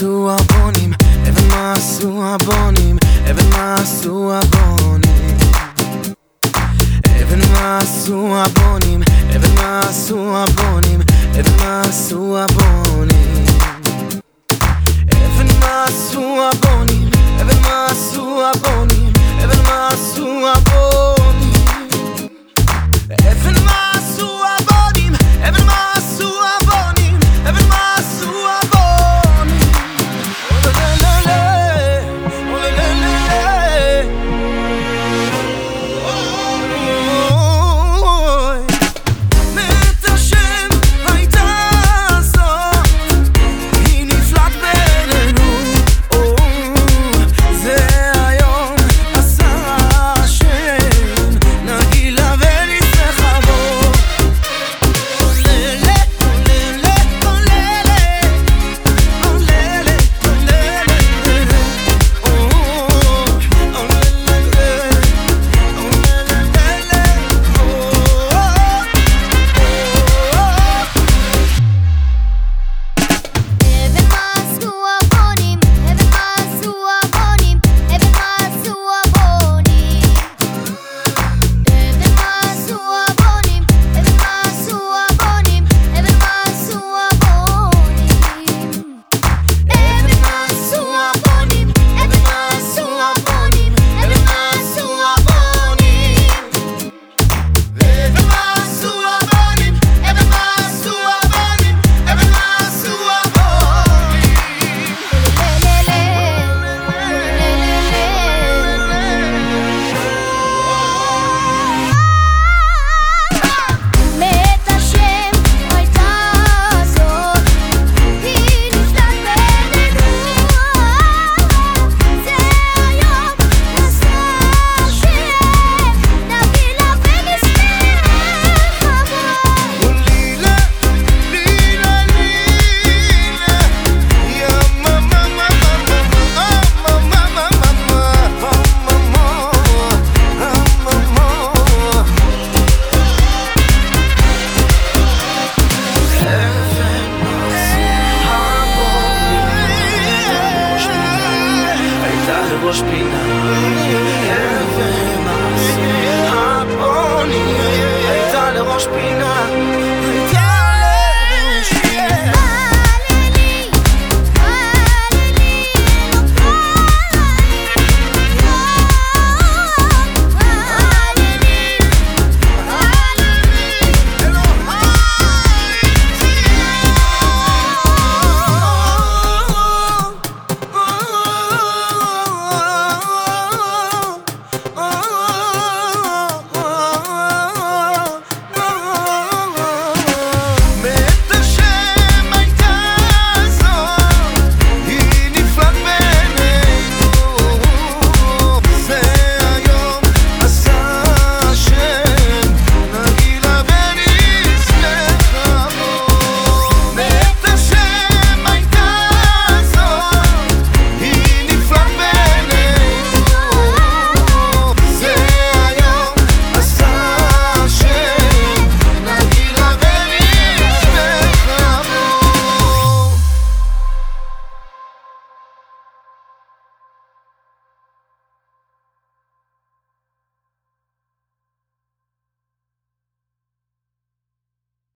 מאסו הבונים, אבן מאסו הבונים, אבן מאסו הבונים. אבן מאסו הבונים, אבן מאסו הבונים, אבן מאסו הבונים. po shpina. Edhe mas Aponi Ejtale po shpina.